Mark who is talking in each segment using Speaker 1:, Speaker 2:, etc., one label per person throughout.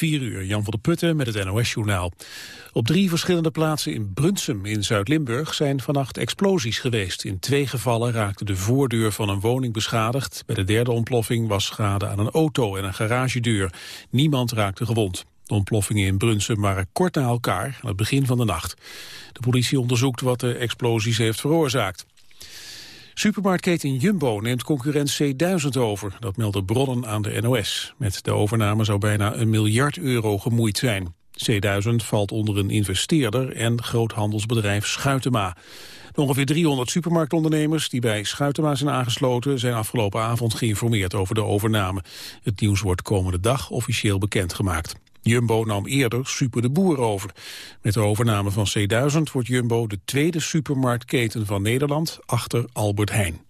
Speaker 1: 4 uur, Jan van der Putten met het NOS-journaal. Op drie verschillende plaatsen in Brunsum in Zuid-Limburg zijn vannacht explosies geweest. In twee gevallen raakte de voordeur van een woning beschadigd. Bij de derde ontploffing was schade aan een auto en een garagedeur. Niemand raakte gewond. De ontploffingen in Brunsum waren kort na elkaar aan het begin van de nacht. De politie onderzoekt wat de explosies heeft veroorzaakt. Supermarktketen Jumbo neemt concurrent C1000 over. Dat melden bronnen aan de NOS. Met de overname zou bijna een miljard euro gemoeid zijn. C1000 valt onder een investeerder en groothandelsbedrijf Schuitema. De ongeveer 300 supermarktondernemers die bij Schuitema zijn aangesloten... zijn afgelopen avond geïnformeerd over de overname. Het nieuws wordt komende dag officieel bekendgemaakt. Jumbo nam eerder Super de Boer over. Met de overname van C1000 wordt Jumbo de tweede supermarktketen van Nederland achter Albert Heijn.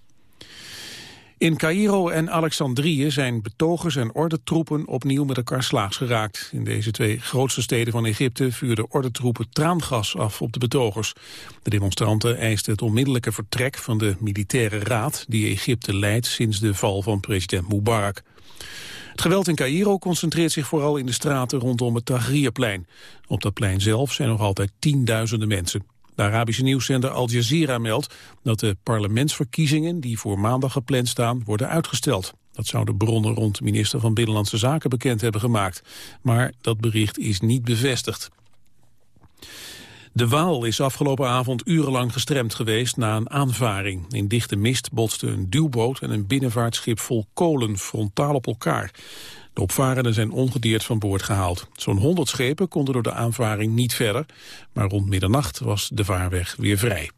Speaker 1: In Cairo en Alexandrië zijn betogers en ordentroepen opnieuw met elkaar slaags geraakt. In deze twee grootste steden van Egypte vuurden ordentroepen traangas af op de betogers. De demonstranten eisten het onmiddellijke vertrek van de militaire raad die Egypte leidt sinds de val van president Mubarak. Het geweld in Cairo concentreert zich vooral in de straten rondom het Tahrirplein. Op dat plein zelf zijn nog altijd tienduizenden mensen. De Arabische nieuwszender Al Jazeera meldt dat de parlementsverkiezingen die voor maandag gepland staan worden uitgesteld. Dat zouden bronnen rond minister van Binnenlandse Zaken bekend hebben gemaakt. Maar dat bericht is niet bevestigd. De Waal is afgelopen avond urenlang gestremd geweest na een aanvaring. In dichte mist botsten een duwboot en een binnenvaartschip vol kolen frontaal op elkaar. De opvarenden zijn ongedeerd van boord gehaald. Zo'n 100 schepen konden door de aanvaring niet verder, maar rond middernacht was de vaarweg weer vrij.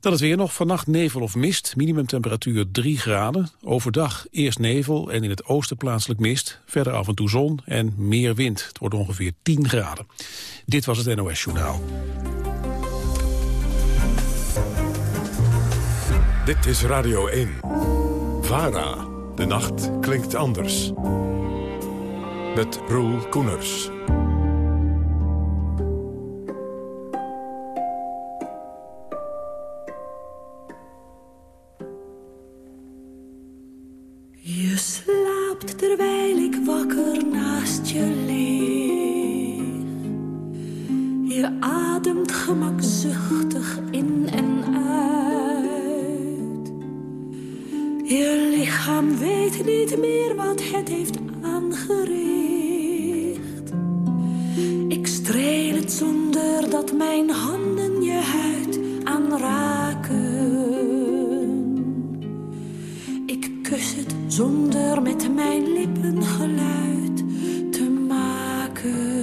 Speaker 1: Dan het weer nog. Vannacht nevel of mist. Minimumtemperatuur 3 graden. Overdag eerst nevel en in het oosten plaatselijk mist. Verder af en toe zon en meer wind. Het wordt ongeveer 10 graden. Dit was het NOS Journaal.
Speaker 2: Dit is Radio 1. VARA. De nacht klinkt anders. Met Roel Koeners.
Speaker 3: Terwijl ik wakker naast je leeg. Je ademt gemakzuchtig in en uit. Je lichaam weet niet meer wat het heeft aangericht. Ik streel het zonder dat mijn handen je huid aanraken. Kus het zonder met mijn lippen geluid te maken.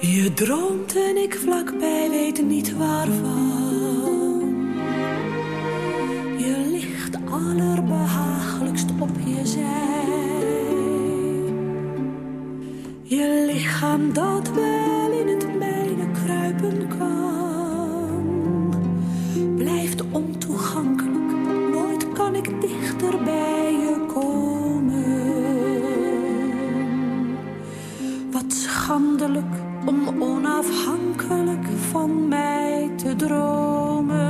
Speaker 3: Je droomt en ik vlakbij weet niet waarvan. Je ligt allerbehagelijkst op je zij. Je lichaam dat wel in het mijne kruipen kan, blijft ontoegankelijk. Nooit kan ik dichter bij je komen. Wat schandelijk om onafhankelijk van mij te dromen.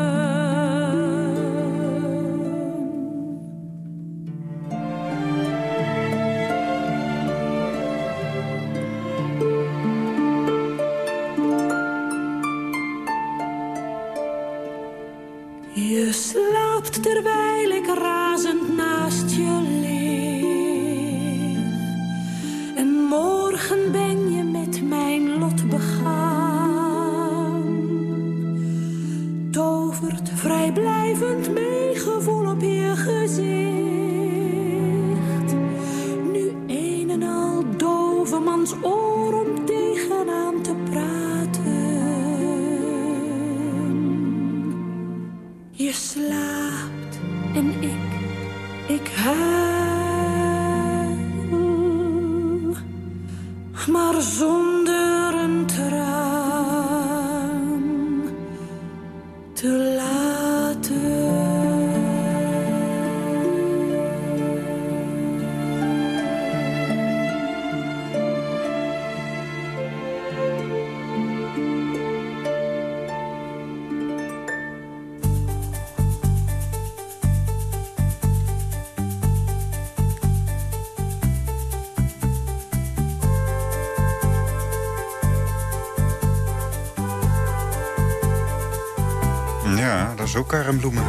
Speaker 4: Karenbloemen.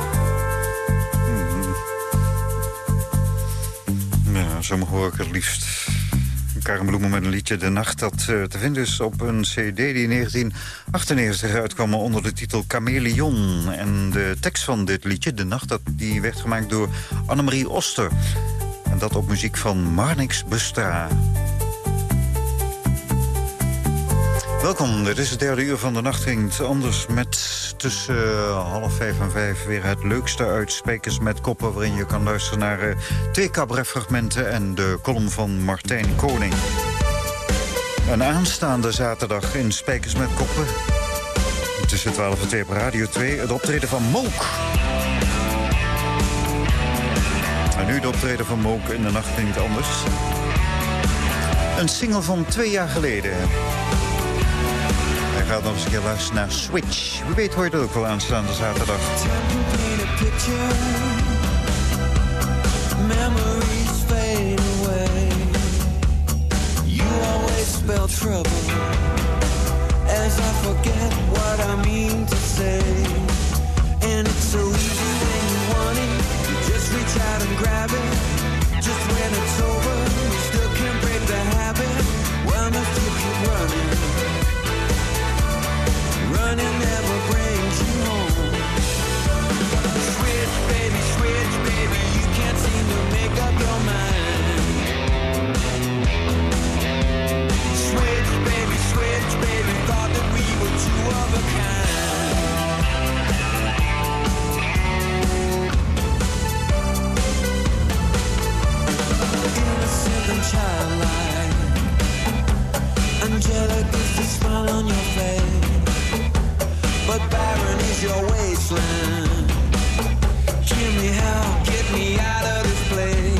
Speaker 4: Hmm. Ja, sommigen hoor ik het liefst. Karenbloemen met een liedje De Nacht... dat uh, te vinden is op een cd die in 1998 uitkwam onder de titel Chameleon. En de tekst van dit liedje, De Nacht, dat, die werd gemaakt door Annemarie Oster. En dat op muziek van Marnix Bestra. Welkom, dit is het derde uur van de nacht. Ging anders met tussen uh, half vijf en vijf weer het leukste uit Spijkers met Koppen... waarin je kan luisteren naar uh, twee cabaretfragmenten en de column van Martijn Koning. Een aanstaande zaterdag in Spijkers met Koppen. Tussen 12 en 2 op Radio 2, het optreden van Mook. En nu de optreden van Mook in de nacht het anders. Een single van twee jaar geleden gaat nog eens een keer luisteren naar Switch. Wie weet hoor je dat ook wel aanstaande zaterdag. Memories fade away. You always spell trouble. As I forget what I mean to say. And it's so easy when you want it. You just reach out and grab it. Just when it's smile on your face but barren is your wasteland. Give me help, get me out of this place.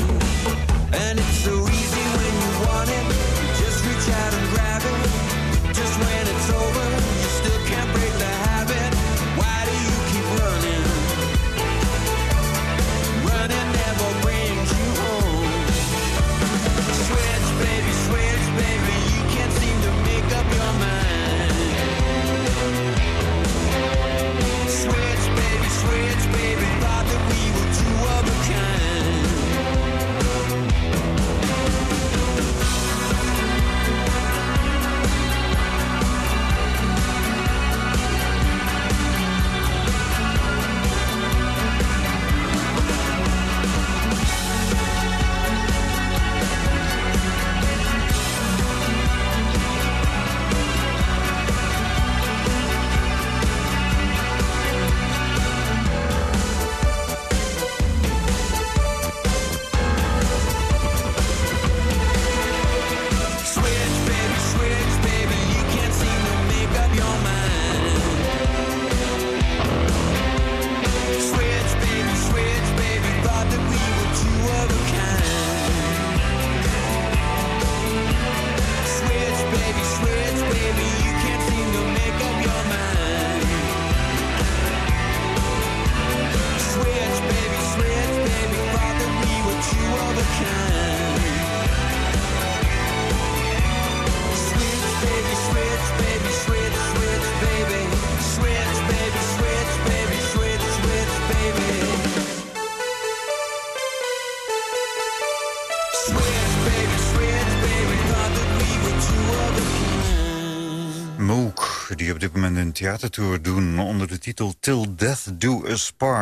Speaker 4: Theatertour doen onder de titel Till Death Do Us Part.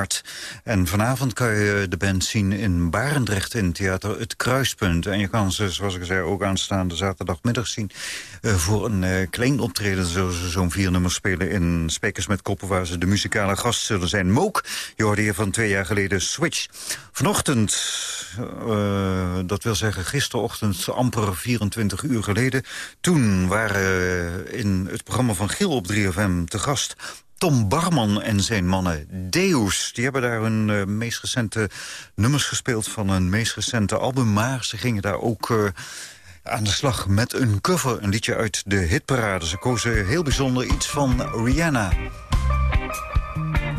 Speaker 4: En vanavond kan je de band zien in Barendrecht in theater Het Kruispunt. En je kan ze, zoals ik zei, ook aanstaande zaterdagmiddag zien... eh, voor een eh, klein optreden zullen ze zo'n vier nummers spelen... in Spekers met Koppen, waar ze de muzikale gast zullen zijn. Mook, je hoorde hier van twee jaar geleden Switch. Vanochtend, eh, dat wil zeggen gisterochtend, amper 24 uur geleden... toen waren in het programma van Giel op 3FM te gast... Tom Barman en zijn mannen Deus. Die hebben daar hun eh, meest recente nummers gespeeld van hun meest recente album. Maar ze gingen daar ook eh, aan de slag met een cover. Een liedje uit de hitparade. Ze kozen heel bijzonder iets van Rihanna.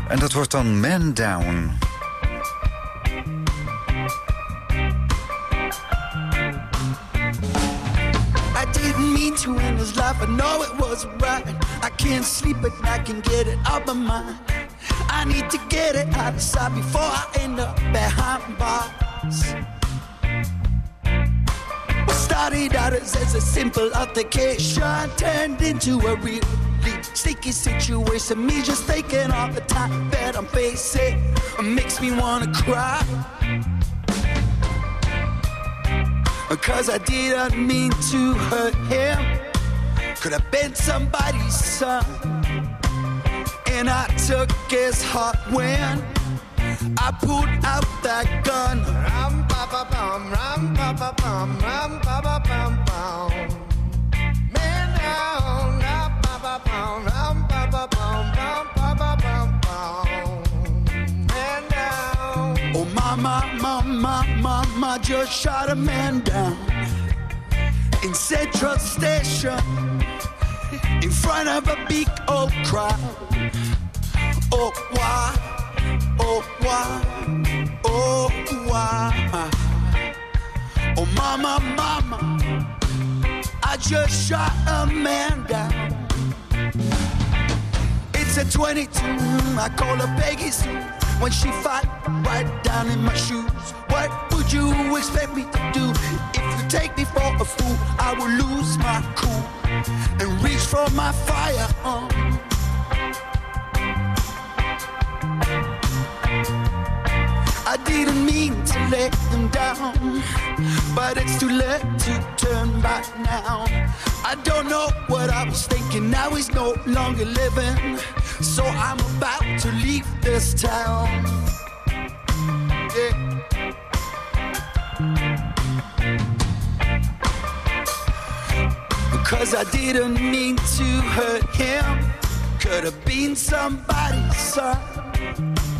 Speaker 4: En dat wordt dan Man Down.
Speaker 5: Didn't mean to end this life. I know it wasn't right. I can't sleep, but I can get it out my mind. I need to get it out of sight before I end up behind bars. What started out as, as a simple altercation turned into a really sticky situation. Me just thinking all the time that I'm facing makes me wanna cry. Uh, Cause I didn't mean to hurt him. Could have been somebody's son. And I took his heart when I pulled out that gun. Ram pa pa bum, ram pa pa bum, ram pa pa mama, mama, mama just shot a man down in Central Station in front of a big old crowd. Oh why, oh why, oh why? Oh mama, mama, I just shot a man down. It's a 22, I call her Peggy Sue. When she fight right down in my shoes, what would you expect me to do? If you take me for a fool, I will lose my cool and reach for my firearm. Uh. I didn't mean to let him down, but it's too late to turn back now. I don't know what I was thinking, now he's no longer living, so I'm about to leave this town. Yeah. Cause I didn't mean to hurt him. Could have been somebody's son.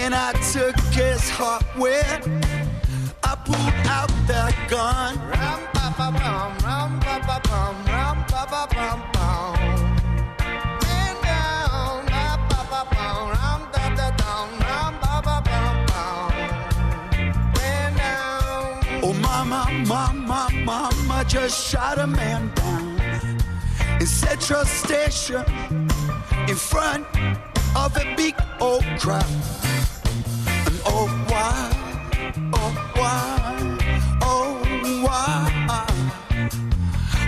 Speaker 5: And I took his heart with. I pulled out that gun. Ram pa pa bum, ram pa pa bum, ram pa pa bum bum. Man down, ram pa pa bum, ram da da down, ram pa pa bum bum. Man down. Oh mama, mama, mama just shot a man down in Central Station in front of a big old crowd. Oh why, oh why, oh why?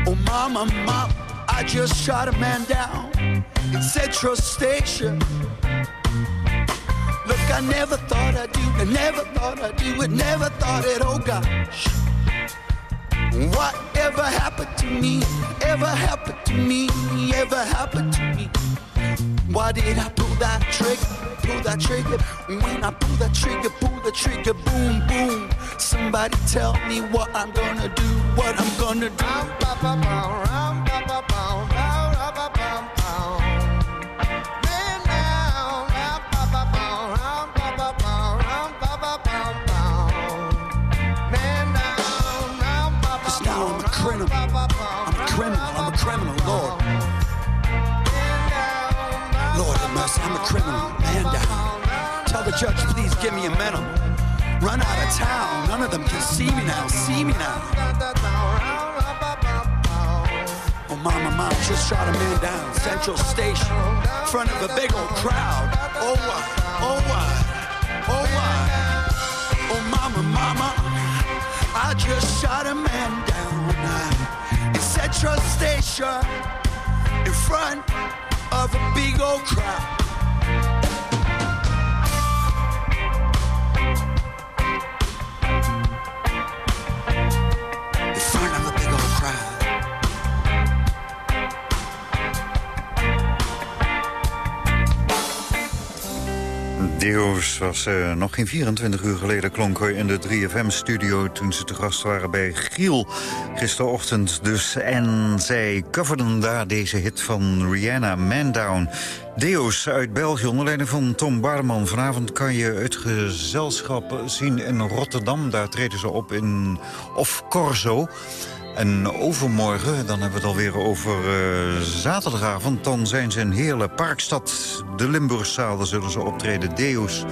Speaker 5: Oh mama, mama, I just shot a man down in Central Station. Look, I never thought I'd do it, never thought I'd do it, never thought it, oh gosh. Whatever happened to me, ever happened to me, ever happened to me? Why did I pull that trigger, pull that trigger? When I pull that trigger, pull the trigger, boom, boom. Somebody tell me what I'm gonna do, what I'm gonna do. The judge, please give me a minimum. Run out of town. None of them can see me now. See me now. Oh, mama, mama, just shot a man down. Central Station. In Front of a big old crowd. Oh, why? Oh, why? Oh, why? Oh, mama, mama. I just shot a man down in Central Station in front of a big old crowd.
Speaker 4: Deus was eh, nog geen 24 uur geleden klonken in de 3FM-studio... toen ze te gast waren bij Giel gisterochtend dus. En zij coverden daar deze hit van Rihanna, Man Down. Deus uit België, onder leiding van Tom Barman. Vanavond kan je het gezelschap zien in Rotterdam. Daar treden ze op in Of Corso. En overmorgen, dan hebben we het alweer over eh, zaterdagavond... dan zijn ze in Heerlen, Parkstad, de Limburgzaal. Daar zullen ze optreden, Deus.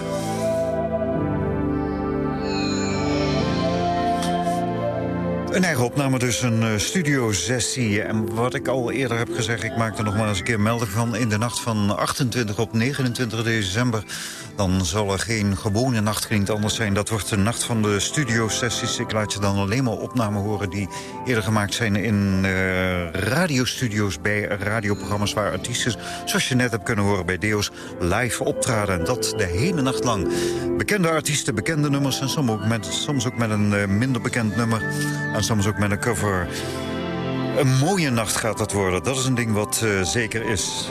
Speaker 4: Een eigen opname, dus een uh, studiosessie. En wat ik al eerder heb gezegd, ik maak er nog maar eens een keer melding van... in de nacht van 28 op 29 december dan zal er geen gewone nachtklinkt anders zijn. Dat wordt de nacht van de studiosessies. Ik laat je dan alleen maar opnamen horen die eerder gemaakt zijn... in uh, radiostudio's bij radioprogramma's waar artiesten... zoals je net hebt kunnen horen bij Deos, live optraden. En dat de hele nacht lang. Bekende artiesten, bekende nummers... en soms ook met, soms ook met een uh, minder bekend nummer. Soms ook met een cover. Een mooie nacht gaat dat worden. Dat is een ding wat uh, zeker is.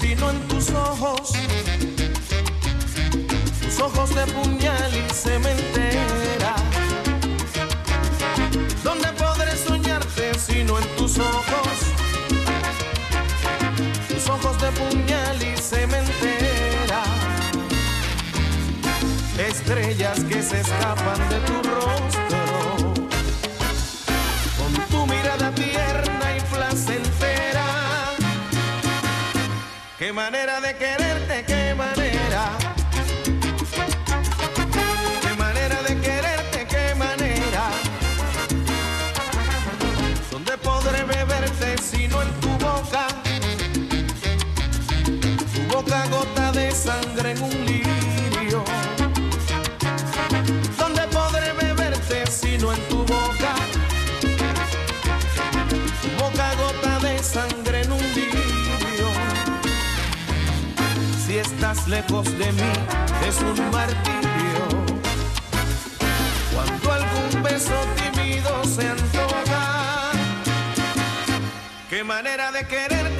Speaker 6: Sino en tus ojos? Tus ojos de puñal y cementera. ¿Dónde podré soñarte sino en tus ojos? Tus ojos de puñal y cementera. Estrellas que se escapan de tu rostro. Manera de quererte, qué manera. Qué manera de quererte, qué manera. ¿Dónde podré beberte sino en tu boca? Tu boca gota de sangre lejos de mí es un martirio. Cuando algún beso tímido se antoja. Qué manera de quererte,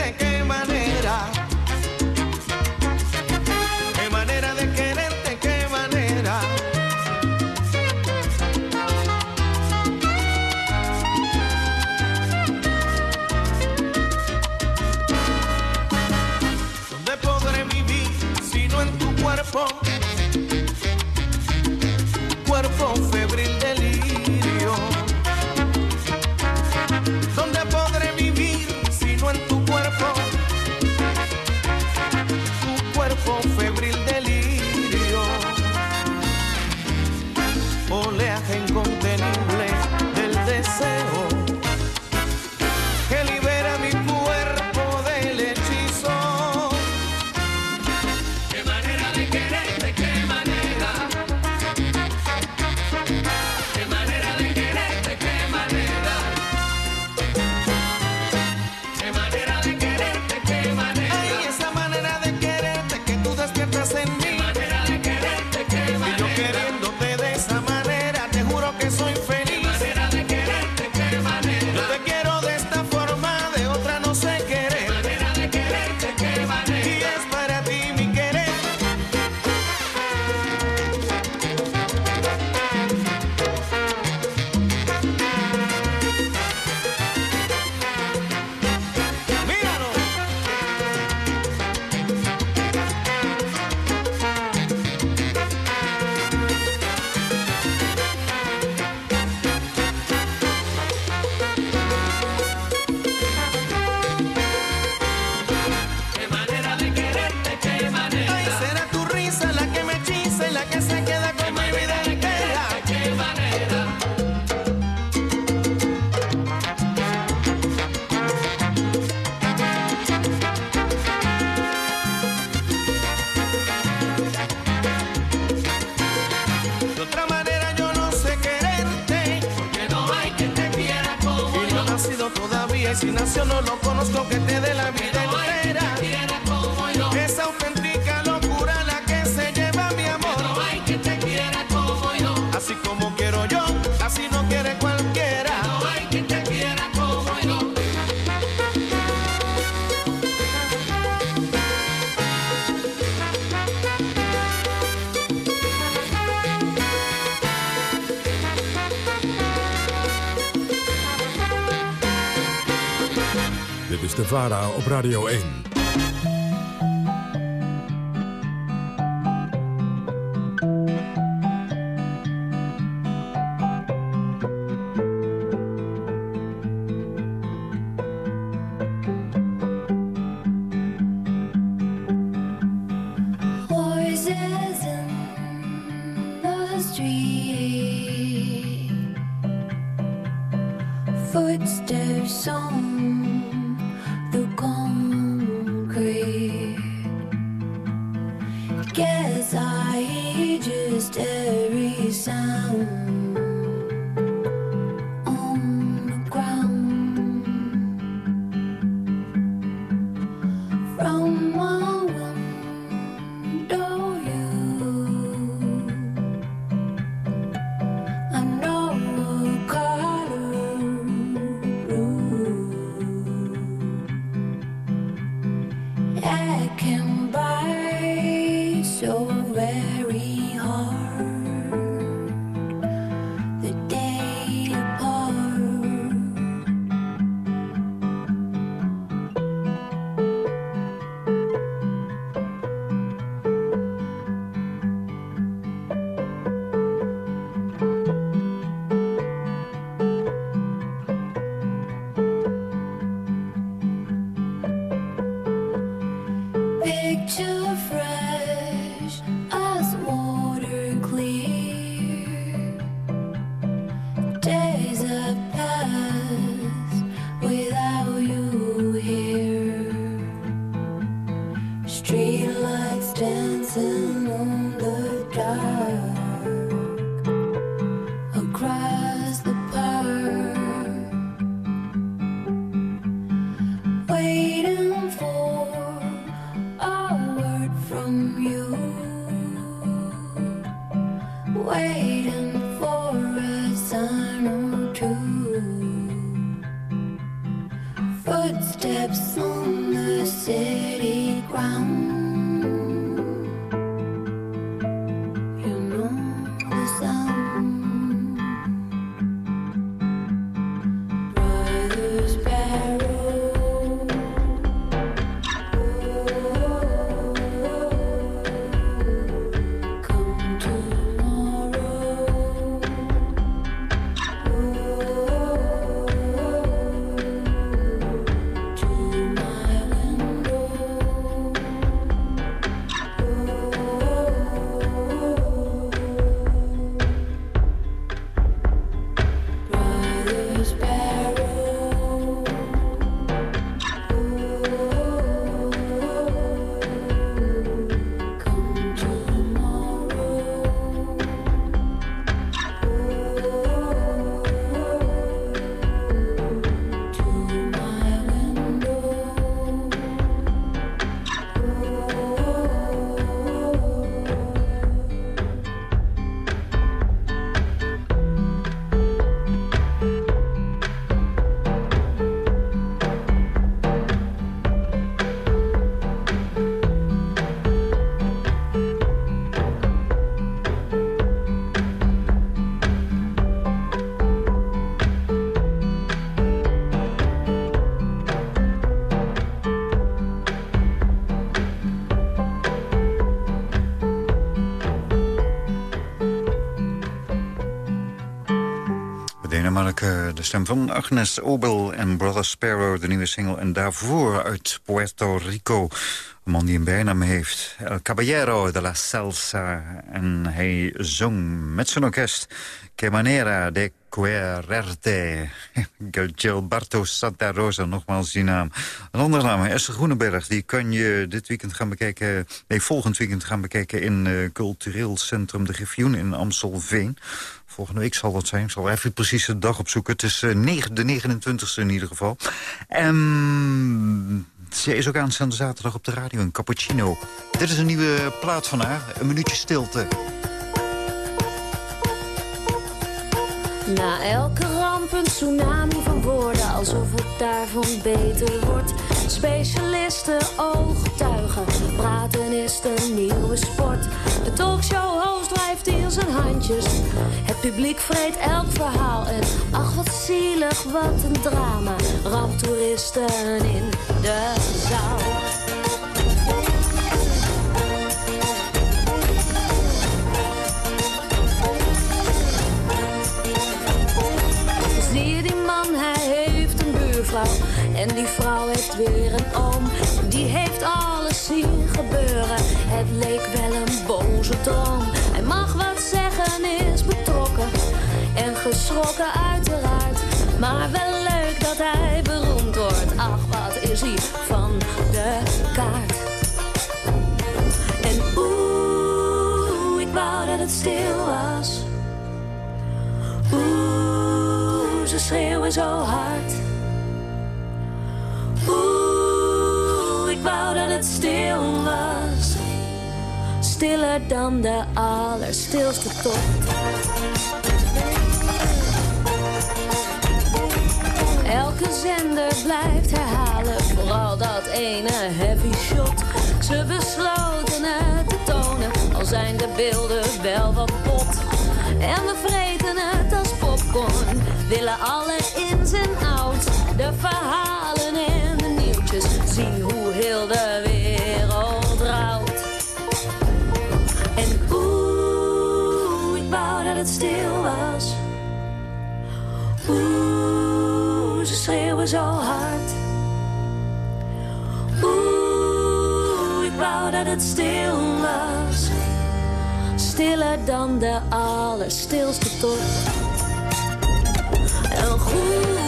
Speaker 6: de
Speaker 3: VARA op Radio 1.
Speaker 4: De stem van Agnes Obel en Brother Sparrow, de nieuwe single. En daarvoor uit Puerto Rico, een man die een bijnaam heeft. El Caballero de la Salsa. En hij zong met zijn orkest Que manera de quererte. Gilberto Santa Rosa, nogmaals die naam. Een andere naam, Esther Groenenberg. Die kan je dit weekend gaan bekijken... Nee, volgend weekend gaan bekijken in uh, cultureel centrum De Griffioen in Amstelveen volgende week zal dat zijn. Ik zal even precies de dag opzoeken. Het is eh, negen- de 29e in ieder geval. En ze is ook aanstaande zaterdag op de radio in Cappuccino. Dit is een nieuwe plaat van haar. Een minuutje stilte.
Speaker 7: Na elke ramp een tsunami van woorden, alsof het daarvan beter wordt. Specialisten, ooggetuigen, praten is de nieuwe sport. De talkshow-host drijft in zijn handjes. Het publiek vreet elk verhaal en ach wat zielig, wat een drama. Ramptoeristen in de zaal. Zie je die man, hij buurvrouw. En die vrouw heeft weer een oom. Die heeft alles zien gebeuren. Het leek wel een boze droom. Hij mag wat zeggen, is betrokken. En geschrokken uiteraard. Maar wel leuk dat hij beroemd wordt. Ach, wat is hij van de kaart. En oeh, ik wou dat het stil was. Oeh, ze schreeuwen zo hard. Stiller dan de allerstilste tocht. Elke zender blijft herhalen, vooral dat ene heavy shot. Ze besloten het te tonen, al zijn de beelden wel wat bot. En we vreten het als popcorn, willen alle ins en outs. De verhalen en de nieuwtjes, zie hoe heel de zo hard. Oeh, ik wou dat het stil was. Stiller dan de allerstilste tocht. Een goede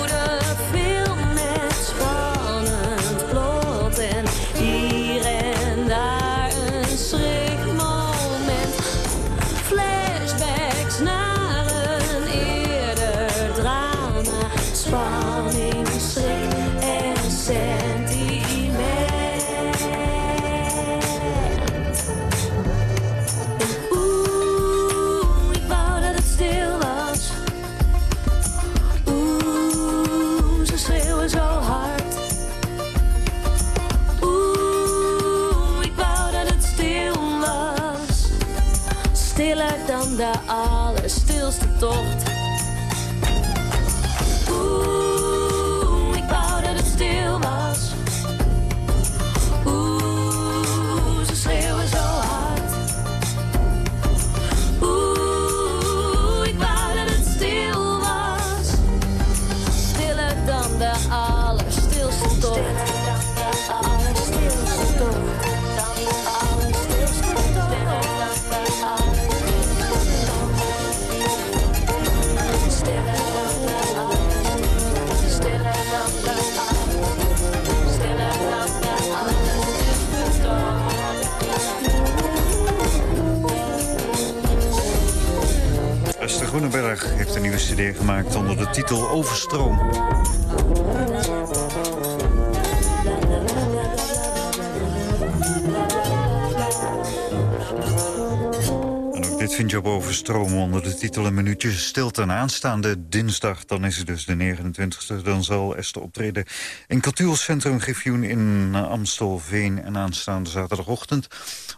Speaker 4: Overstroom onder de titel Een minuutje stilte. En aanstaande dinsdag, dan is het dus de 29e... dan zal Esther optreden in Cultuurcentrum Gifjoen in Amstelveen. En aanstaande zaterdagochtend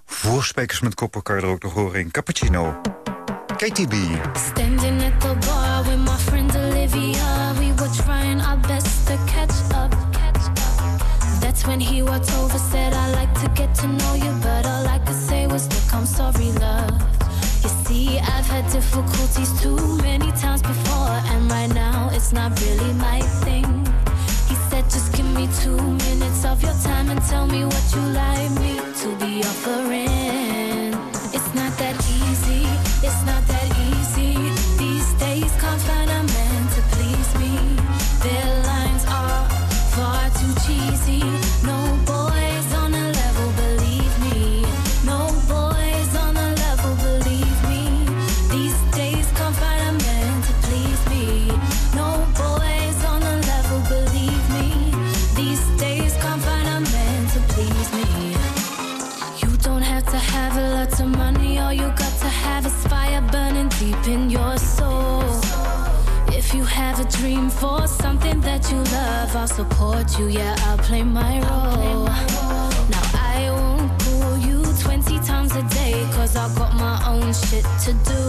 Speaker 4: voorspijkers met koppen kan je er ook nog horen in Cappuccino. KTB.
Speaker 8: Standing at the bar with my friend Olivia, we were trying our best to catch up. That's when he walked over, said, I like to get to know you, but all I could say was, Look, I'm sorry, love. You see, I've had difficulties too many times before, and right now it's not really my thing. He said, Just give me two minutes of your time and tell me what you like me to be offering. Support you. Yeah, I'll play my role. Now I won't call you 20 times a day, cause I've got my own shit to do.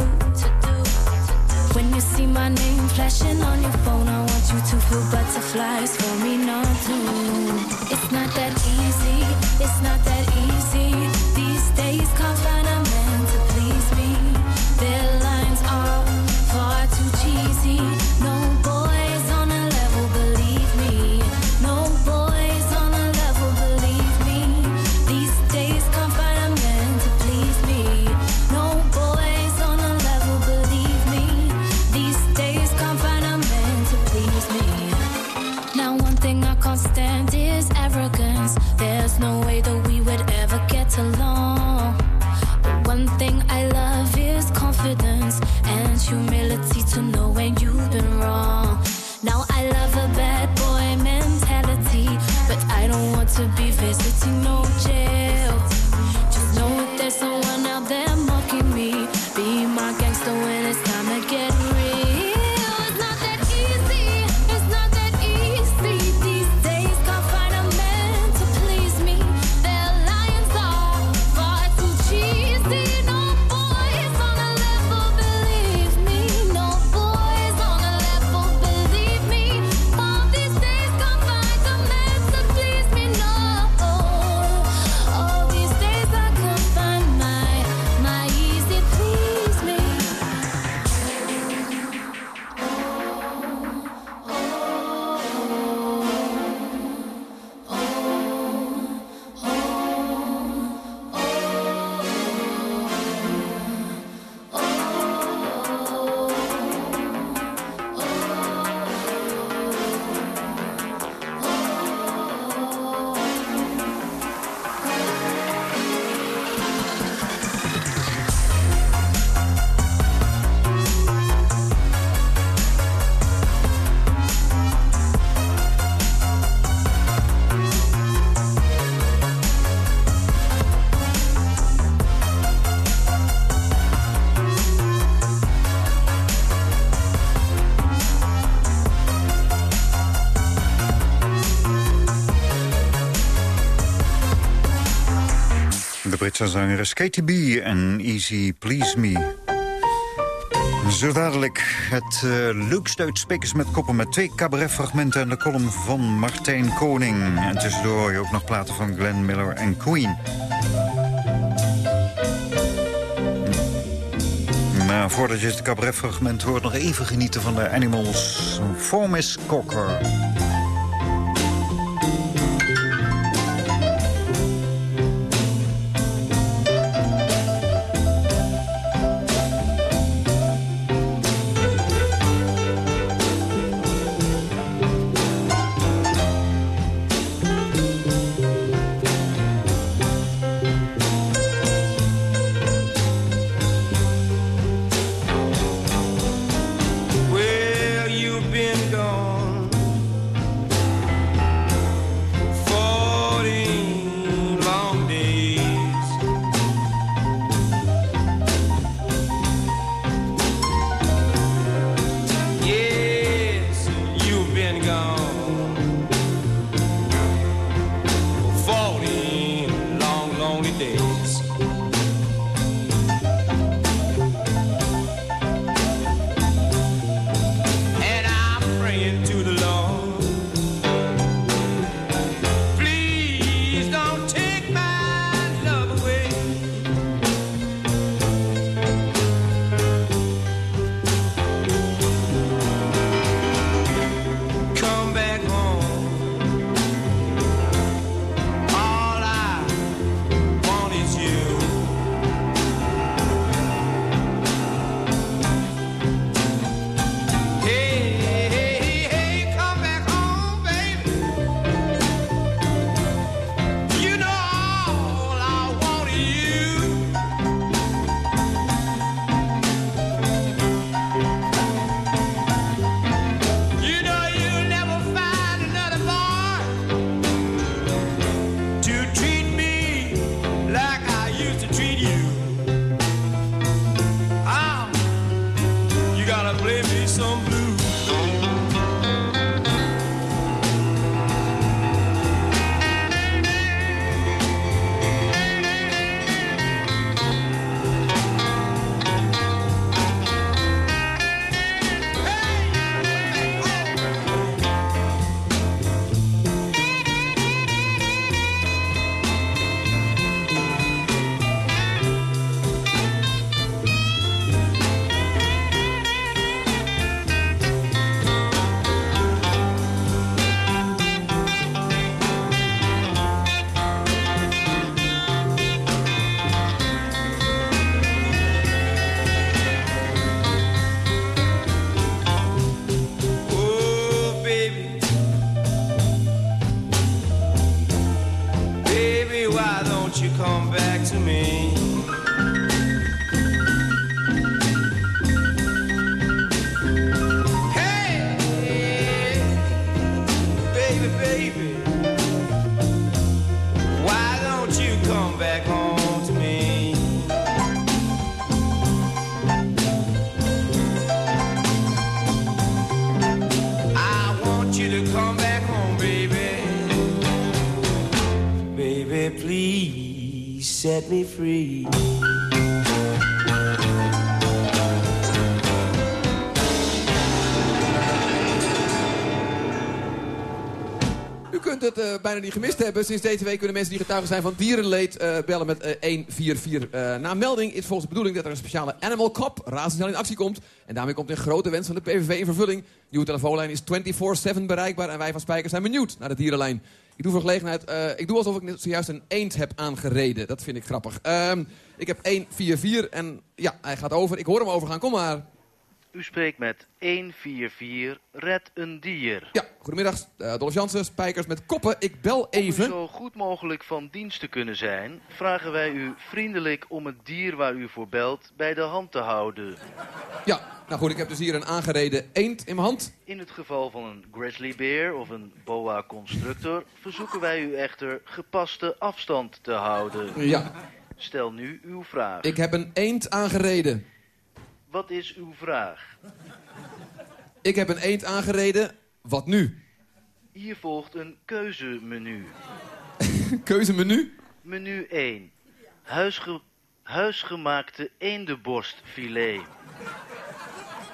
Speaker 8: When you see my name flashing on your phone, I want you to feel butterflies for me not to. It's not that easy, it's not that easy. Someone out
Speaker 4: zangeres Katie B en Easy Please Me. Zo dadelijk het uh, leukste uitsprekers met koppen... met twee cabaretfragmenten en de column van Martijn Koning. En tussendoor je ook nog platen van Glenn Miller en Queen. Maar voordat je het cabaretfragment hoort... nog even genieten van de Animals. For Miss Cocker.
Speaker 9: Hebben. Sinds deze week kunnen mensen die getuigen zijn van dierenleed eh, bellen met eh, 144. Eh, na melding is volgens de bedoeling dat er een speciale Animal Cop razendsnel in actie komt. En daarmee komt een grote wens van de PVV in vervulling. Nieuwe telefoonlijn is 24-7 bereikbaar en wij van Spijkers zijn benieuwd naar de dierenlijn. Ik doe voor gelegenheid, eh, ik doe alsof ik net zojuist een eend heb aangereden. Dat vind ik grappig. Ehm, ik heb 144 en ja, hij gaat over. Ik hoor hem overgaan. Kom maar.
Speaker 10: U spreekt met 144 Red een dier.
Speaker 9: Ja, goedemiddag. Uh, Dolph Jansen, Spijkers met koppen. Ik bel
Speaker 10: Om u
Speaker 9: even.
Speaker 10: zo goed mogelijk van dienst te kunnen zijn, vragen wij u vriendelijk om het dier waar u voor belt bij de hand te houden.
Speaker 9: Ja, nou goed, ik heb dus hier een aangereden eend in mijn hand.
Speaker 10: In het geval van een grizzly bear of een boa constrictor verzoeken wij u echter gepaste afstand te houden.
Speaker 9: Ja,
Speaker 10: Stel nu uw vraag.
Speaker 9: ik heb een eend aangereden.
Speaker 10: Wat is uw vraag?
Speaker 9: Ik heb een eend aangereden. Wat nu?
Speaker 10: Hier volgt een keuzemenu.
Speaker 9: Keuzemenu?
Speaker 10: Menu 1. Huisge huisgemaakte eendenborstfilet.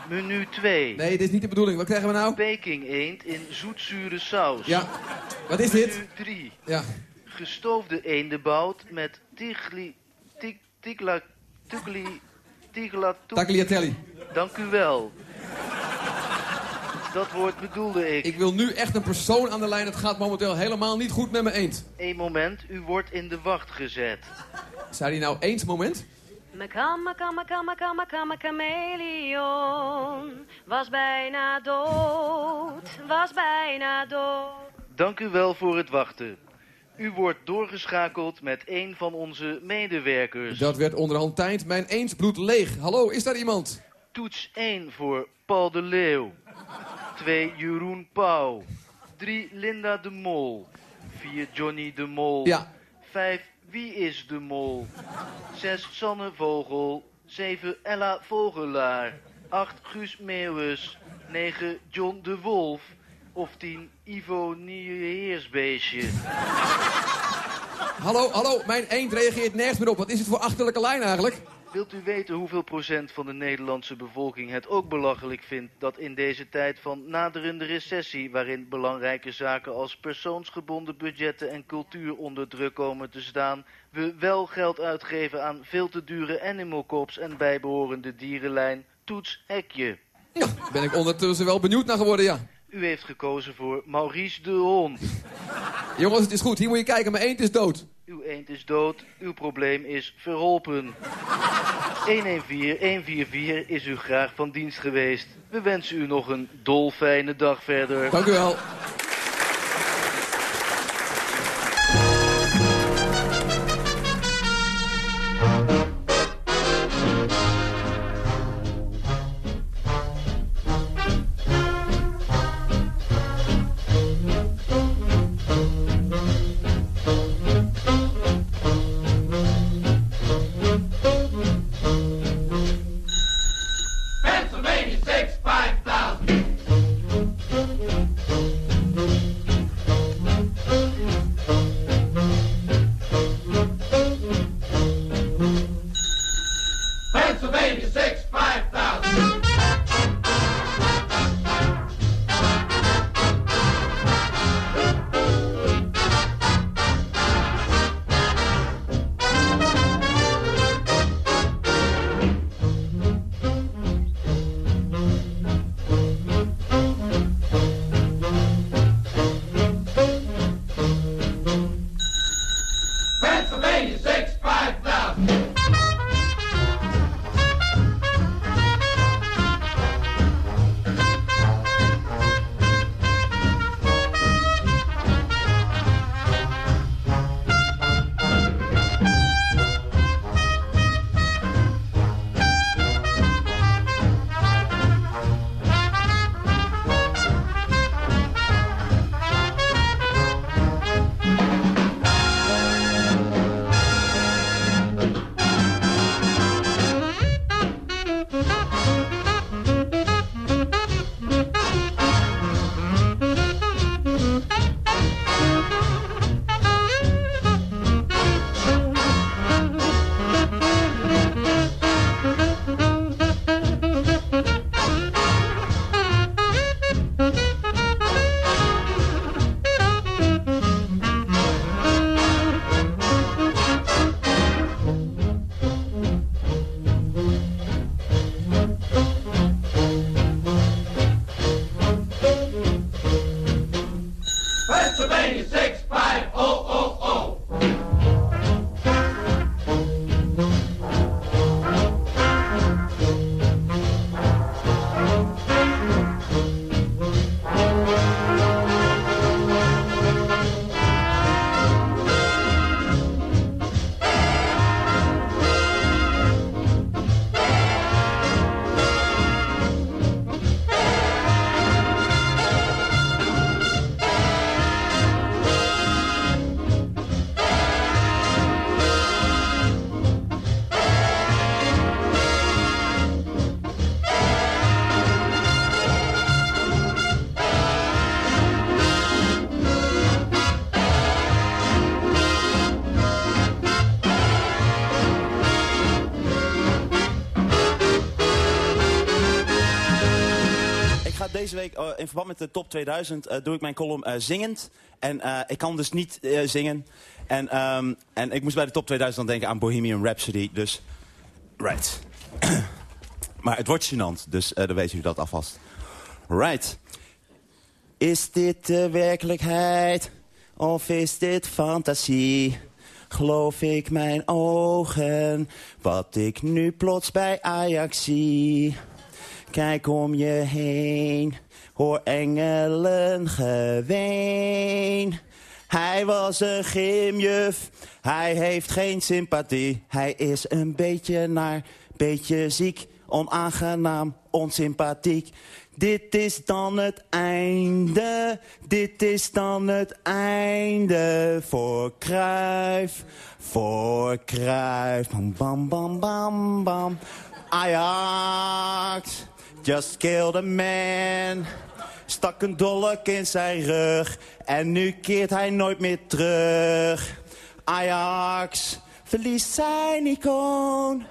Speaker 10: Menu 2.
Speaker 9: Nee, dit is niet de bedoeling. Wat krijgen we nou?
Speaker 10: Peking eend in zoetzure saus.
Speaker 9: Ja. Wat is dit?
Speaker 10: Menu 3.
Speaker 9: Ja.
Speaker 10: Gestoofde eendenbout met tigli... Tig. Tugli... Tigla... tuk-
Speaker 9: Tagliatelle.
Speaker 10: Dank u wel. Dat woord bedoelde ik.
Speaker 9: Ik wil nu echt een persoon aan de lijn. Het gaat momenteel helemaal niet goed met mijn eend.
Speaker 10: Eén moment, u wordt in de wacht gezet.
Speaker 9: Zei hij nou eens moment?
Speaker 7: Mekama, kama, kama, kama, kama, chameleon was bijna dood, was bijna dood.
Speaker 10: Dank u wel voor het wachten. U wordt doorgeschakeld met een van onze medewerkers.
Speaker 9: Dat werd onderhand tijd. Mijn eensbloed leeg. Hallo, is daar iemand?
Speaker 10: Toets 1 voor Paul de Leeuw. 2 Jeroen Pauw. 3 Linda de Mol. 4 Johnny de Mol.
Speaker 9: Ja.
Speaker 10: 5 Wie is de Mol? 6 Sanne Vogel. 7 Ella Vogelaar. 8 Guus Meeuwis. 9 John de Wolf. Of 10 Ivo Nieuweheersbeestje.
Speaker 9: Hallo, hallo. Mijn eend reageert nergens meer op. Wat is het voor achterlijke lijn eigenlijk?
Speaker 10: Wilt u weten hoeveel procent van de Nederlandse bevolking het ook belachelijk vindt dat in deze tijd van naderende recessie, waarin belangrijke zaken als persoonsgebonden budgetten en cultuur onder druk komen te staan, we wel geld uitgeven aan veel te dure animal cops en bijbehorende dierenlijn, toets hekje.
Speaker 9: Ja, ben ik ondertussen wel benieuwd naar geworden, ja.
Speaker 10: U heeft gekozen voor Maurice de Hond.
Speaker 9: Jongens, het is goed. Hier moet je kijken. Mijn eend is dood.
Speaker 10: Uw eend is dood, uw probleem is verholpen. 114, 144 is u graag van dienst geweest. We wensen u nog een dolfijne dag verder.
Speaker 9: Dank u wel.
Speaker 11: Eh, in verband met de top 2000 eh, doe ik mijn column eh, zingend. En ik kan dus niet zingen. En, ehm, en ik moest bij de top 2000 dan denken aan Bohemian Rhapsody. Dus, right. maar het wordt gênant, dus dan weten jullie dat alvast. Right. Is dit de werkelijkheid? Of is dit fantasie? Geloof ik mijn ogen? Wat ik nu plots bij Ajax zie. Kijk om je heen, hoor engelen geween. Hij was een gymjuf, hij heeft geen sympathie. Hij is een beetje naar, beetje ziek, onaangenaam, onsympathiek. Dit is dan het einde, dit is dan het einde voor Kruif, voor Kruif. Bam, bam, bam, bam, bam. Ajax, just killed a man. Stak een dolk in zijn rug en nu keert hij nooit meer terug. Ajax verliest zijn icoon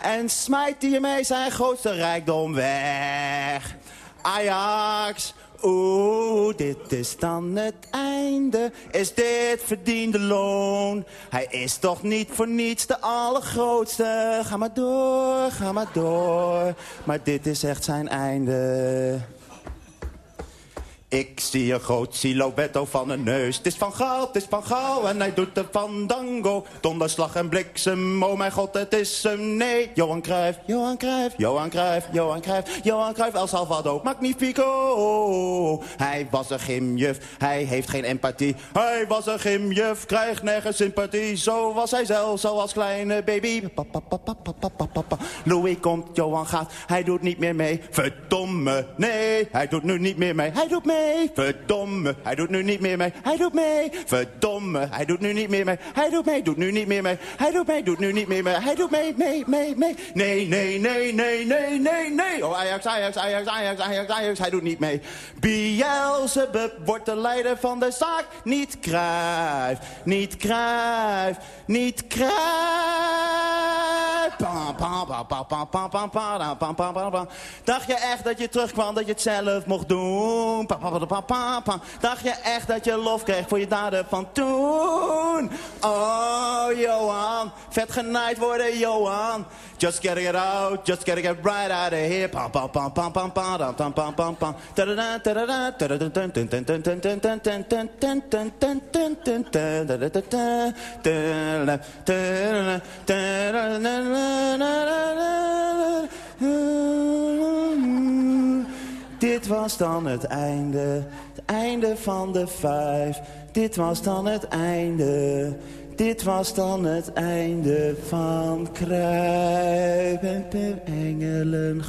Speaker 11: en smijt hiermee zijn grootste rijkdom weg. Ajax, oeh, dit is dan het einde. Is dit verdiende loon? Hij is toch niet voor niets de allergrootste. Ga maar door, ga maar door. Maar dit is echt zijn einde. Ik zie een groot silhouetto van een neus. Het is van goud, het is van gauw en hij doet de fandango. Donderslag en bliksem, oh mijn god, het is hem. Nee, Johan Cruijff, Johan Cruijff, Johan Cruijff, Johan Cruijff, Johan Cruijff, El Salvador, magnifico. Hij was een gymjuf, hij heeft geen empathie. Hij was een gymjuf, krijgt nergens sympathie. Zo was hij zelf, zoals kleine baby. Pa, pa, Louis komt, Johan gaat, hij doet niet meer mee. Verdomme, nee, hij doet nu niet meer mee, hij doet mee verdomme, hij doet nu niet meer mee. Hij doet mee, verdomme, hij doet nu niet meer mee. Hij doet mee, doet nu niet meer mee. Hij doet mee, doet nu niet meer mee. Hij doet mee, mee, mee, mee. Nee, nee, nee, nee, nee, nee, nee. Oh, Ajax, Ajax, Ajax, Ajax, Ajax, Ajax, hij doet niet mee. Beelzebub wordt de leider van de zaak. Niet Kruif, niet Kruif, niet Kruif. Pam, pam, pam, pam, pam, pam, pam, pam, pam. Dacht je echt dat je terugkwam, dat je het zelf mocht doen? Pam. Dacht je echt dat je lof kreeg voor je daden van toen? Oh, Johan, vet genaaid worden, Johan. Just gotta get out, just gotta get right out of here. Dit was dan het einde, het einde van de vijf. Dit was dan het einde, dit was dan het einde van Kruip en per engelen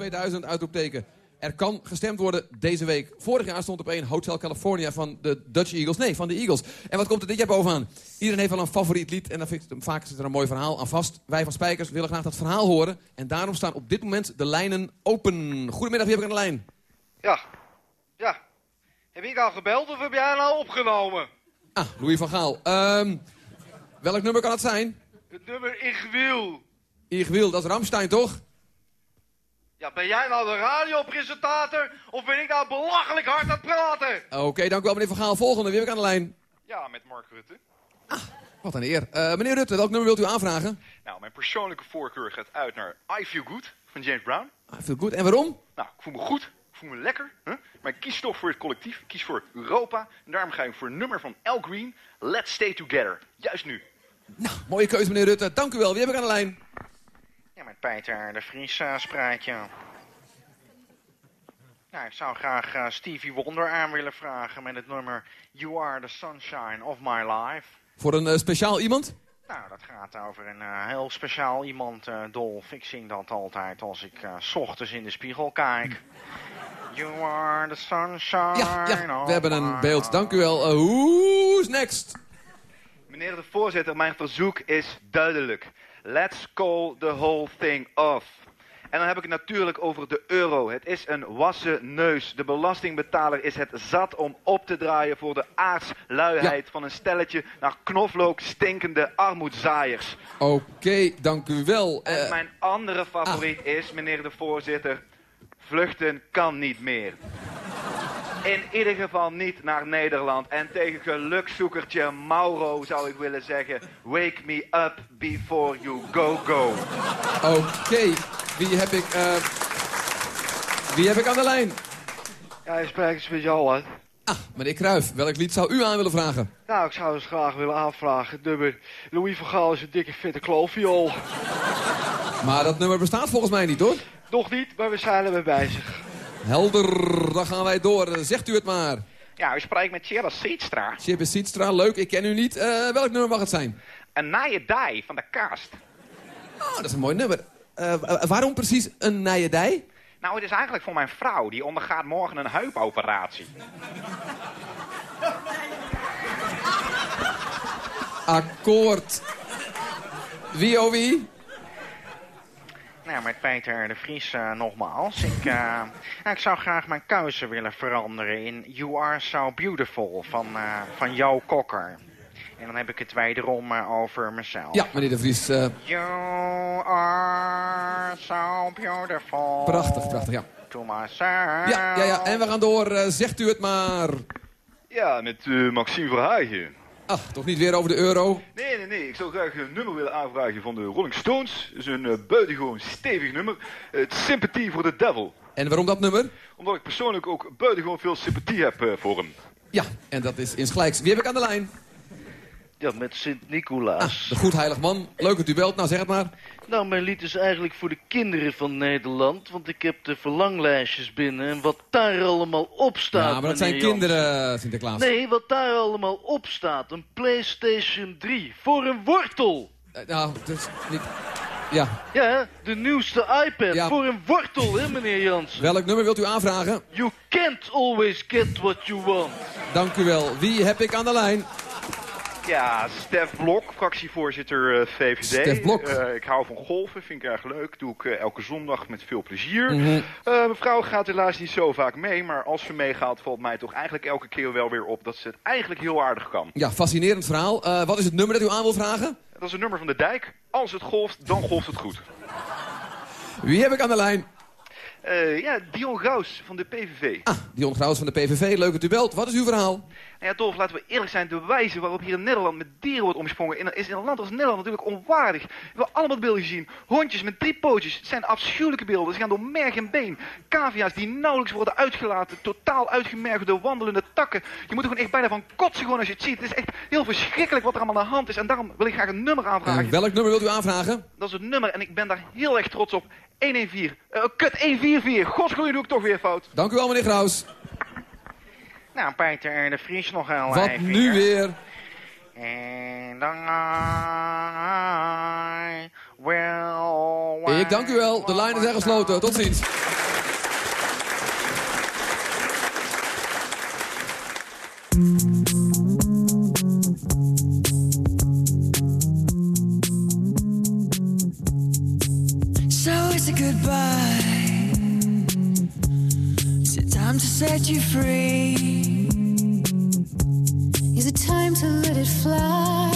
Speaker 9: 2000 uitroepteken. Er kan gestemd worden deze week. Vorig jaar stond op één Hotel California van de Dutch Eagles. Nee, van de Eagles. En wat komt er dit jaar bovenaan? Iedereen heeft wel een favoriet lied en dan vind ik, vaak zit er een mooi verhaal aan vast. Wij van Spijkers willen graag dat verhaal horen. En daarom staan op dit moment de lijnen open. Goedemiddag, wie heb ik aan de lijn?
Speaker 10: Ja. Ja. Heb ik al gebeld of heb jij nou opgenomen?
Speaker 9: Ah, Louis van Gaal. Ehm, welk nummer kan het zijn?
Speaker 10: Het nummer Ik Wil.
Speaker 9: Ik wil, dat is Ramstein, toch?
Speaker 10: Ja, ben jij nou de radiopresentator of ben ik nou belachelijk hard aan het praten?
Speaker 9: Oké, dank u wel, meneer Van Gaal. Volgende, wie heb ik aan de lijn?
Speaker 12: Ja, met Mark Rutte.
Speaker 9: Wat een eer. Eh, meneer Rutte, welk nummer wilt u aanvragen?
Speaker 12: Nou, mijn persoonlijke voorkeur gaat uit naar I Feel Good van James Brown.
Speaker 9: Ah, veel goed. En waarom?
Speaker 12: Nou, ik voel me goed, ik voel me lekker. Hè? Maar ik kies toch voor het collectief, ik kies voor Europa. En daarom ga ik voor een nummer van Al Green, Let's Stay Together. Juist nu.
Speaker 9: Mooie keuze, meneer Rutte. Dank u wel. Wie heb ik aan de lijn?
Speaker 13: Ja, met Peter de Vries uh, spraak je. Nou, ik zou graag eh, Stevie Wonder aan willen vragen met het nummer You Are the Sunshine of My Life.
Speaker 9: Voor een eh, speciaal iemand?
Speaker 13: Nou, dat gaat over een eh, heel speciaal iemand, eh, Dolf. Ik zing dat altijd als ik eh, 's ochtends in de spiegel kijk. You are the sunshine
Speaker 9: Ja, ja,
Speaker 13: of
Speaker 9: we hebben een beeld. Dank u wel. Who's next?
Speaker 14: Meneer de voorzitter, mijn verzoek is duidelijk. Let's call the whole thing off. En dan heb ik het natuurlijk over de euro. Het is een wassen neus. De belastingbetaler is het zat om op te draaien voor de aardsluiheid van een stelletje naar knoflook stinkende armoedzaaiers.
Speaker 9: Oké, dank u wel.
Speaker 14: En
Speaker 9: Eh,
Speaker 14: mijn andere favoriet is, meneer de voorzitter, vluchten kan niet meer. In ieder geval niet naar Nederland. En tegen gelukzoekertje Mauro zou ik willen zeggen, wake me up before you go go.
Speaker 9: Oké, wie heb ik... eh, wie heb ik aan de lijn?
Speaker 10: Ja, je spreekt met jou uit.
Speaker 9: Meneer Kruijf, welk lied zou u aan willen vragen?
Speaker 10: Nou, ik zou dus graag willen aanvragen. Het nummer Louis van Gaal is een dikke vette kloofviool.
Speaker 9: Maar dat nummer bestaat volgens mij niet, hoor.
Speaker 10: Nog niet, maar we zijn er mee bezig.
Speaker 9: Helder, dan gaan wij door. Eh, Zegt u het maar.
Speaker 15: Ja, u spreekt met Tjera Seetstra.
Speaker 9: Chip Sietstra, leuk, ik ken u niet. Eh, welk nummer mag het zijn?
Speaker 15: Een naaie dij van de kast.
Speaker 9: Oh, dat is een mooi nummer. Eh, wa- waarom precies een nijedij?
Speaker 15: Nou, het is eigenlijk voor mijn vrouw. Die ondergaat morgen een heupoperatie.
Speaker 9: Akkoord. Wie oh wie?
Speaker 13: Nou, met Peter de Vries eh, nogmaals. Ik, eh, nou, ik zou graag mijn keuze willen veranderen in You Are So Beautiful van, eh van Jo Kokker. En dan heb ik het wederom over mezelf.
Speaker 9: Ja, meneer de Vries. eh,
Speaker 13: You are so beautiful.
Speaker 9: prachtig, prachtig, ja.
Speaker 13: To myself.
Speaker 9: Ja, ja, ja. En we gaan door. Eh, zegt u het maar.
Speaker 12: Ja, met Maxime Verhagen.
Speaker 9: Ach, toch niet weer over de euro?
Speaker 12: Nee, nee, nee. Ik zou graag een nummer willen aanvragen van de Rolling Stones. Het is een eh, buitengewoon stevig nummer. Het Sympathy for the Devil.
Speaker 9: En waarom dat nummer?
Speaker 12: Omdat ik persoonlijk ook buitengewoon veel sympathie heb eh, voor hem.
Speaker 9: Ja, en dat is insgelijks. Wie heb ik aan de lijn?
Speaker 13: Ja, met Sint-Nicolaas.
Speaker 9: De goed heilig man. Leuk dat u belt. Nou, zeg het maar.
Speaker 13: Nou, mijn lied is eigenlijk voor de kinderen van Nederland. Want ik heb de verlanglijstjes binnen. En wat daar allemaal op staat.
Speaker 9: Ja, maar dat zijn kinderen, Sinterklaas.
Speaker 13: Nee, wat daar allemaal op staat. Een PlayStation 3 voor een wortel.
Speaker 9: Eh, nou, dat is niet... Ja.
Speaker 13: Ja, de nieuwste iPad
Speaker 9: Ja.
Speaker 13: voor een wortel, hè, meneer Jansen.
Speaker 9: Welk nummer wilt u aanvragen?
Speaker 13: You can't always get what you want.
Speaker 9: Dank u wel. Wie heb ik aan de lijn?
Speaker 12: Ja, Stef Blok, fractievoorzitter eh, VVD.
Speaker 9: Stef Blok.
Speaker 12: Eh, ik hou van golfen, vind ik erg leuk. Doe ik eh, elke zondag met veel plezier.
Speaker 9: Mhm.
Speaker 12: Mevrouw gaat helaas niet zo vaak mee, maar als ze meegaat valt mij toch eigenlijk elke keer wel weer op dat ze het eigenlijk heel aardig kan.
Speaker 9: Ja, fascinerend verhaal. Wat is het nummer dat u aan wil vragen?
Speaker 12: Dat is een nummer van de dijk. Als het golft, dan golft het goed.
Speaker 9: Wie heb ik aan de lijn?
Speaker 12: Eh, ja, Dion Graus van de PVV.
Speaker 9: Dion Graus van de PVV. Leuk dat u belt. Wat is uw verhaal?
Speaker 14: Nou ja, Dolf, laten we eerlijk zijn. De wijze waarop hier in Nederland met dieren wordt omgesprongen... in- is in een land als Nederland natuurlijk onwaardig. We hebben allemaal beelden gezien. Hondjes met drie pootjes. Het zijn afschuwelijke beelden. Ze gaan door merg en been. Cavia's die nauwelijks worden uitgelaten. Totaal uitgemergelde wandelende takken. Je moet er gewoon echt bijna van kotsen gewoon als je het ziet. Het is echt heel verschrikkelijk wat er allemaal aan de hand is. En daarom wil ik graag een nummer aanvragen.
Speaker 9: En welk nummer wilt u aanvragen?
Speaker 14: Dat is het nummer en ik ben daar heel erg trots op. 114. Eh kut, 144. Godsgloeien doe ik toch weer fout.
Speaker 9: Dank u wel, meneer Graus.
Speaker 13: Nou, Peter de Vries nog heel
Speaker 9: Wat
Speaker 13: even
Speaker 9: nu weer?
Speaker 13: And I will
Speaker 9: Ik dank u wel. De lijnen zijn gesloten. Tot ziens.
Speaker 3: Set you free?
Speaker 7: Is it time to let it fly?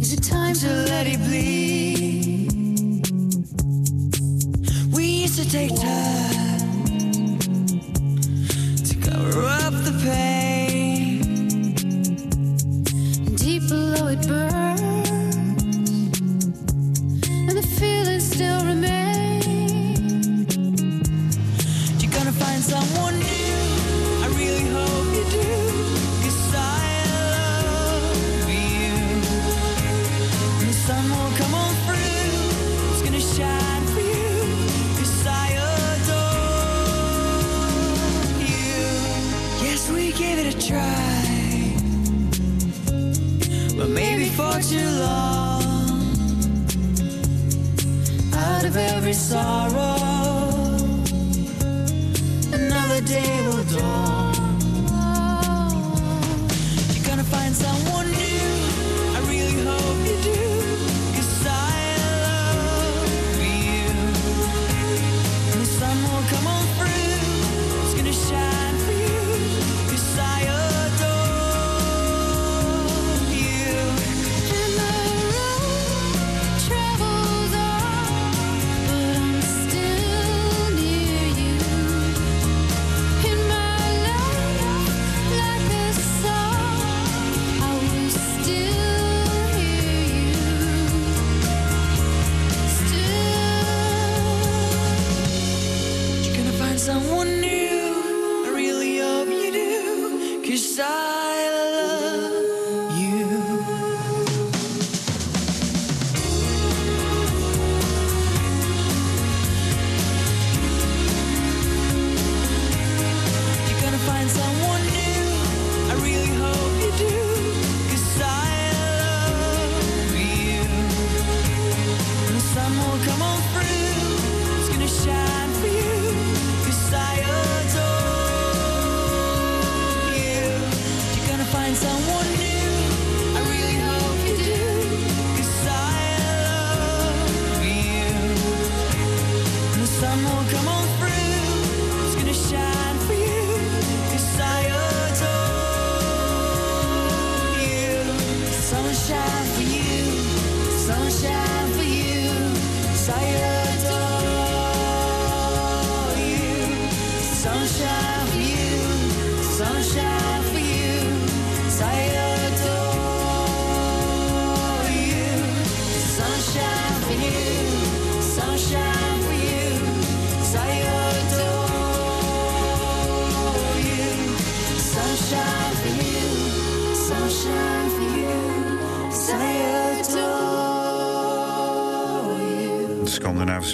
Speaker 7: Is it time
Speaker 3: to let it bleed? We used to take time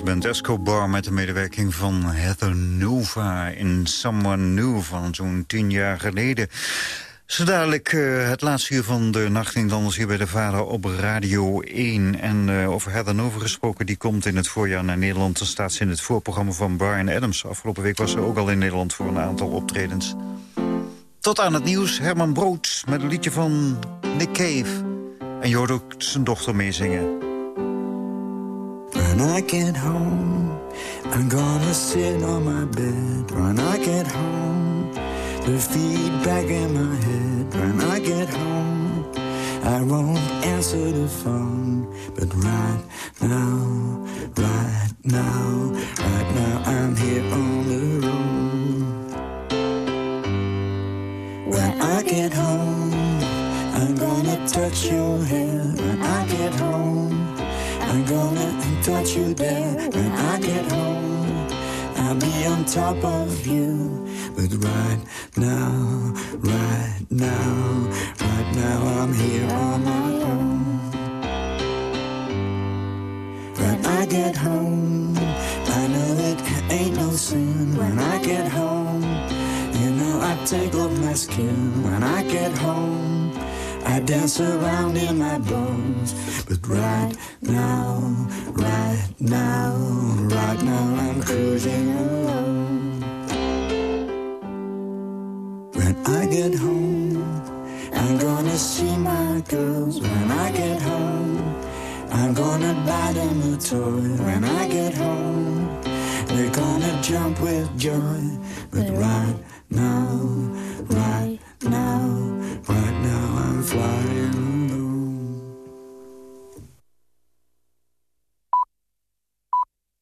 Speaker 4: band Escobar met de medewerking van Heather Nova in Someone New van zo'n tien jaar geleden. Zo dadelijk eh, het laatste uur van de Nacht in Anders hier bij de Vader op Radio 1. En eh, over Heather Nova gesproken, die komt in het voorjaar naar Nederland. Dan staat ze in het voorprogramma van Brian Adams. Afgelopen week was ze ook al in Nederland voor een aantal optredens. Tot aan het nieuws, Herman Brood met een liedje van Nick Cave. En je hoort ook zijn dochter meezingen.
Speaker 16: When I get home, I'm gonna sit on my bed. When I get home, the feedback in my head. When I get home, I won't answer the phone. But right now, right now, right now, I'm here on the road. When I get home, I'm gonna touch your hair. When I get home, I'm gonna touch you there. When I get home, I'll be on top of you. But right now, right now, right now, I'm here on my own. When I get home, I know it ain't no sin. When I get home, you know I take off my skin. When I get home, I dance around in my bones. But right now, right now, right now, I'm cruising alone. When I get home, I'm gonna see my girls. When I get home, I'm gonna buy them a toy. When I get home, they're gonna jump with joy. But right now, right flying.